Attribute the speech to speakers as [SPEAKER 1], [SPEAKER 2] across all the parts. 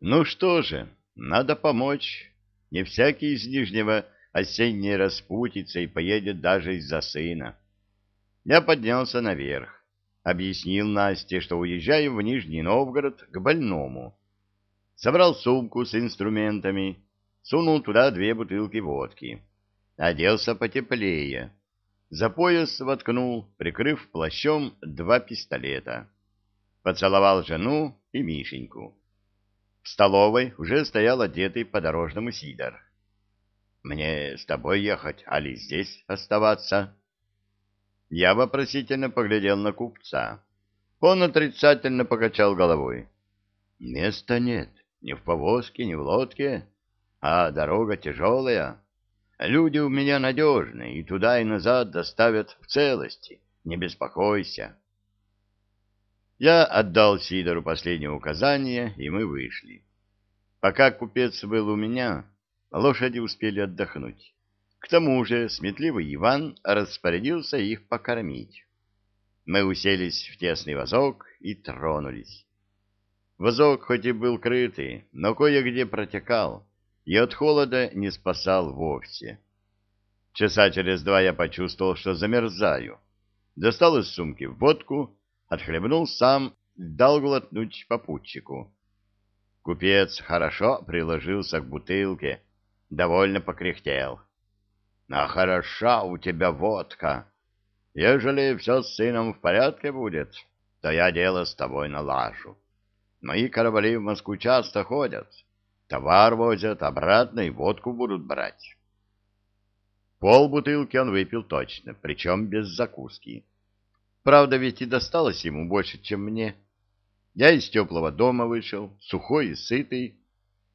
[SPEAKER 1] Ну что же, надо помочь. Не всякий из Нижнего осенней распутится и поедет даже из-за сына. Я поднялся наверх, объяснил Насте, что уезжаю в Нижний Новгород к больному. Собрал сумку с инструментами, сунул туда две бутылки водки. Оделся потеплее. За пояс воткнул, прикрыв плащом два пистолета. Поцеловал жену и Мишеньку. В столовой уже стоял одетый по-дорожному Сидор. «Мне с тобой ехать, али здесь оставаться?» Я вопросительно поглядел на купца. Он отрицательно покачал головой. «Места нет, ни в повозке, ни в лодке, а дорога тяжелая. Люди у меня надежные, и туда и назад доставят в целости. Не беспокойся». Я отдал Сидору последнее указание, и мы вышли. Пока купец был у меня, лошади успели отдохнуть. К тому же сметливый Иван распорядился их покормить. Мы уселись в тесный вазок и тронулись. Вазок хоть и был крытый, но кое-где протекал, и от холода не спасал вовсе. Часа через два я почувствовал, что замерзаю. Достал из сумки водку отхлебнул сам, дал глотнуть попутчику. Купец хорошо приложился к бутылке, довольно покряхтел. — А хороша у тебя водка. Ежели все с сыном в порядке будет, то я дело с тобой налажу. Мои корабли в Москву часто ходят. Товар возят, обратно и водку будут брать. Пол бутылки он выпил точно, причем без закуски. Правда, ведь и досталось ему больше, чем мне. Я из теплого дома вышел, сухой и сытый,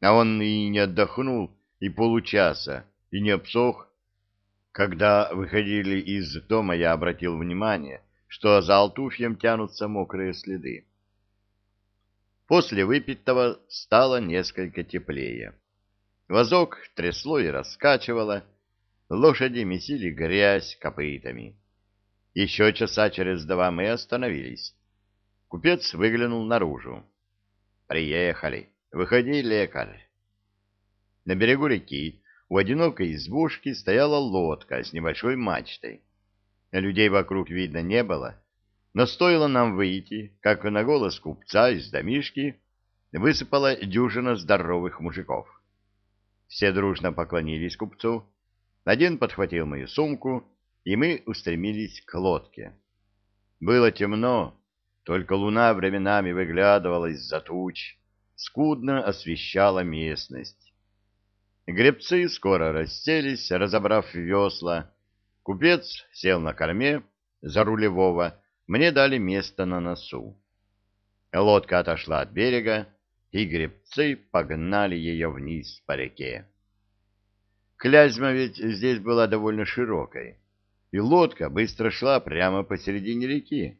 [SPEAKER 1] а он и не отдохнул и получаса, и не обсох. Когда выходили из дома, я обратил внимание, что за алтуфьем тянутся мокрые следы. После выпитого стало несколько теплее. Возок трясло и раскачивало, лошади месили грязь копытами. Еще часа через два мы остановились. Купец выглянул наружу. «Приехали. Выходи, лекарь». На берегу реки у одинокой избушки стояла лодка с небольшой мачтой. Людей вокруг видно не было, но стоило нам выйти, как на голос купца из домишки высыпала дюжина здоровых мужиков. Все дружно поклонились купцу. Один подхватил мою сумку, и мы устремились к лодке. Было темно, только луна временами выглядывала из-за туч, скудно освещала местность. Гребцы скоро расселись, разобрав весла. Купец сел на корме за рулевого, мне дали место на носу. Лодка отошла от берега, и гребцы погнали ее вниз по реке. Клязьма ведь здесь была довольно широкой и лодка быстро шла прямо посередине реки.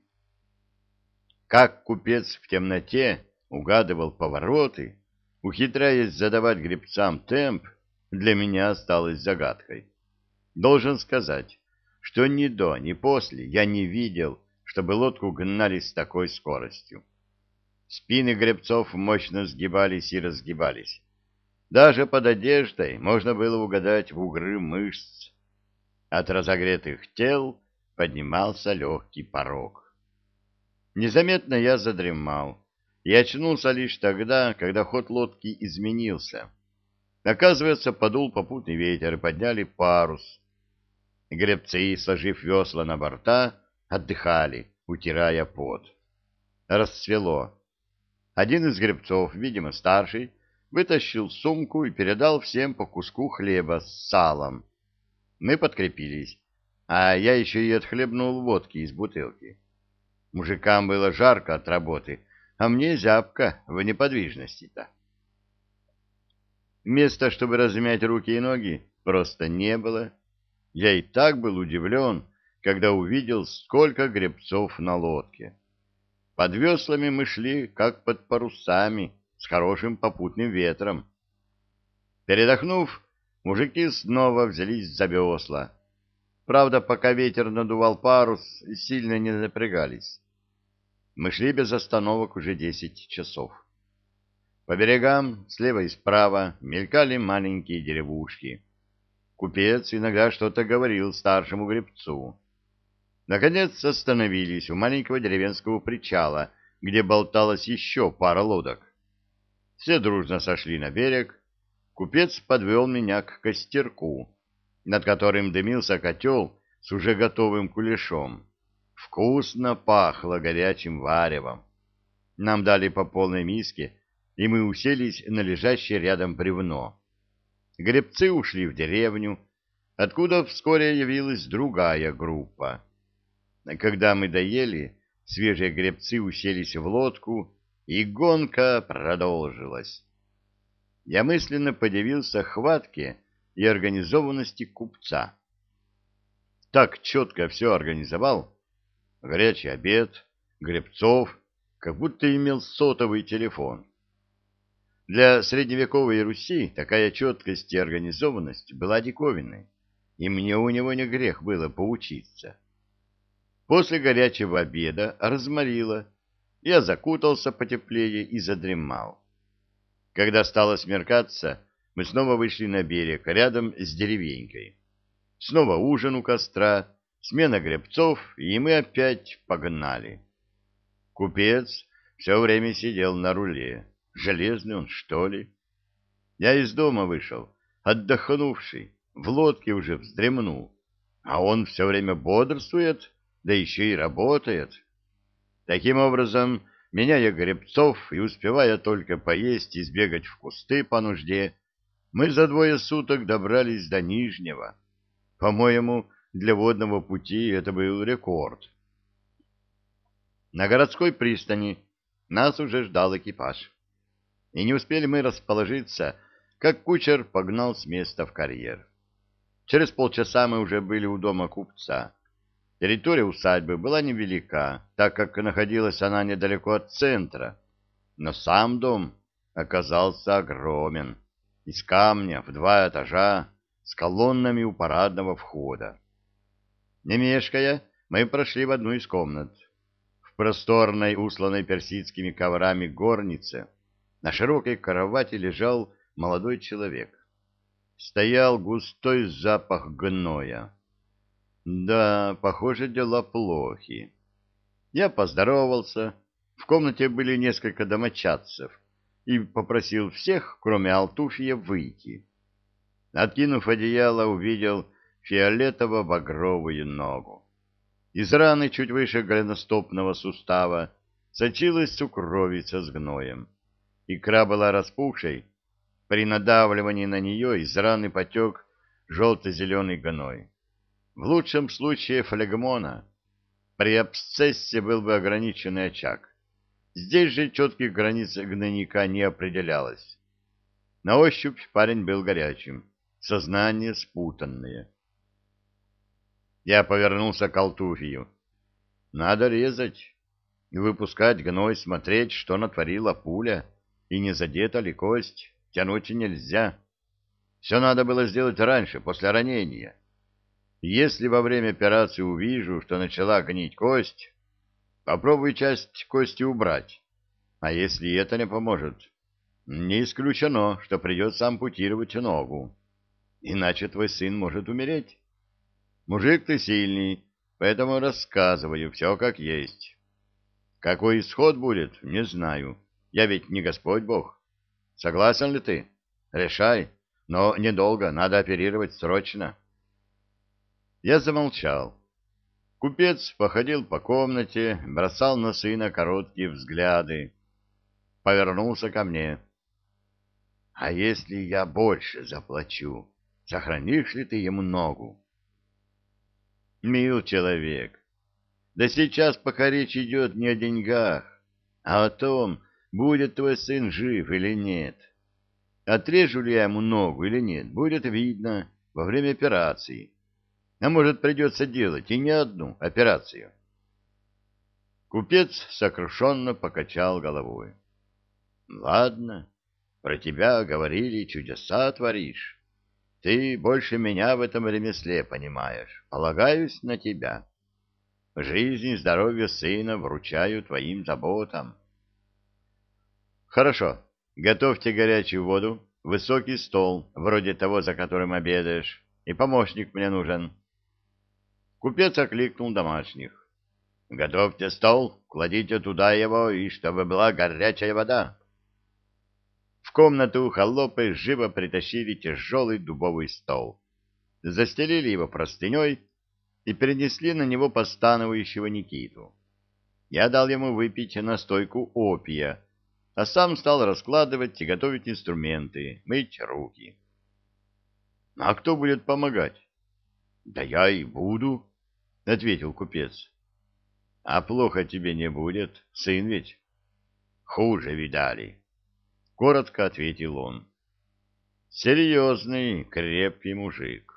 [SPEAKER 1] Как купец в темноте угадывал повороты, ухитряясь задавать гребцам темп, для меня осталось загадкой. Должен сказать, что ни до, ни после я не видел, чтобы лодку гнали с такой скоростью. Спины гребцов мощно сгибались и разгибались. Даже под одеждой можно было угадать бугры мышц. От разогретых тел поднимался легкий порог. Незаметно я задремал и очнулся лишь тогда, когда ход лодки изменился. Оказывается, подул попутный ветер и подняли парус. Гребцы, сложив весла на борта, отдыхали, утирая пот. Расцвело. Один из гребцов, видимо, старший, вытащил сумку и передал всем по куску хлеба с салом. Мы подкрепились, а я еще и отхлебнул водки из бутылки. Мужикам было жарко от работы, а мне зябко в неподвижности-то. Места, чтобы размять руки и ноги, просто не было. Я и так был удивлен, когда увидел, сколько гребцов на лодке. Под веслами мы шли, как под парусами, с хорошим попутным ветром. Передохнув, Мужики снова взялись за весла. Правда, пока ветер надувал парус, сильно не напрягались. Мы шли без остановок уже десять часов. По берегам, слева и справа, мелькали маленькие деревушки. Купец иногда что-то говорил старшему гребцу. Наконец остановились у маленького деревенского причала, где болталась еще пара лодок. Все дружно сошли на берег. Купец подвел меня к костерку, над которым дымился котел с уже готовым кулешом. Вкусно пахло горячим варевом. Нам дали по полной миске, и мы уселись на лежащее рядом бревно. Гребцы ушли в деревню, откуда вскоре явилась другая группа. Когда мы доели, свежие гребцы уселись в лодку, и гонка продолжилась. Я мысленно подивился хватке и организованности купца. Так четко все организовал. Горячий обед, гребцов, как будто имел сотовый телефон. Для средневековой Руси такая четкость и организованность была диковинной, и мне у него не грех было поучиться. После горячего обеда разморило, я закутался потеплее и задремал. Когда стало смеркаться, мы снова вышли на берег, рядом с деревенькой. Снова ужин у костра, смена гребцов, и мы опять погнали. Купец все время сидел на руле. Железный он, что ли? Я из дома вышел, отдохнувший, в лодке уже вздремнул, а он все время бодрствует, да еще и работает. Таким образом, меняя гребцов и успевая только поесть и сбегать в кусты по нужде, мы за двое суток добрались до Нижнего. По-моему, для водного пути это был рекорд. На городской пристани нас уже ждал экипаж. И не успели мы расположиться, как кучер погнал с места в карьер. Через полчаса мы уже были у дома купца. Территория усадьбы была невелика, так как находилась она недалеко от центра, но сам дом оказался огромен, из камня в два этажа, с колоннами у парадного входа. Не мешкая, мы прошли в одну из комнат. В просторной, усланной персидскими коврами горнице на широкой кровати лежал молодой человек. Стоял густой запах гноя. Да, похоже, дела плохи. Я поздоровался. В комнате были несколько домочадцев и попросил всех, кроме Алтуфья, выйти. Откинув одеяло, увидел фиолетово-багровую ногу. Из раны чуть выше голеностопного сустава сочилась сукровица с гноем. Икра была распухшей. При надавливании на нее из раны потек желто-зеленый гной. В лучшем случае флегмона. При абсцессе был бы ограниченный очаг. Здесь же четких границ гнойника не определялось. На ощупь парень был горячим, сознание спутанное. Я повернулся к Алтуфию. Надо резать, выпускать гной, смотреть, что натворила пуля, и не задета ли кость, тянуть нельзя. Все надо было сделать раньше, после ранения. Если во время операции увижу, что начала гнить кость, попробую часть кости убрать. А если это не поможет, не исключено, что придется ампутировать ногу. Иначе твой сын может умереть. Мужик ты сильный, поэтому рассказываю все как есть. Какой исход будет, не знаю. Я ведь не Господь Бог. Согласен ли ты? Решай, но недолго, надо оперировать срочно. Я замолчал. Купец походил по комнате, бросал на сына короткие взгляды. Повернулся ко мне. — А если я больше заплачу, сохранишь ли ты ему ногу? — Мил человек, да сейчас пока речь идет не о деньгах, а о том, будет твой сын жив или нет. Отрежу ли я ему ногу или нет, будет видно во время операции. А может, придется делать и не одну операцию. Купец сокрушенно покачал головой. — Ладно, про тебя говорили, чудеса творишь. Ты больше меня в этом ремесле понимаешь. Полагаюсь на тебя. Жизнь и здоровье сына вручаю твоим заботам. Хорошо, Готовьте горячую воду, высокий стол, вроде того, за которым обедаешь, и помощник мне нужен. Купец окликнул домашних. Готовьте стол, кладите туда его, и чтобы была горячая вода. В комнату холопы живо притащили тяжелый дубовый стол. Застелили его простыней и перенесли на него постановающего Никиту. Я дал ему выпить настойку опия, а сам стал раскладывать и готовить инструменты, мыть руки. — А кто будет помогать? — Да я и буду, — ответил купец. — А плохо тебе не будет, сын ведь? — Хуже видали, — коротко ответил он. — Серьезный, крепкий мужик.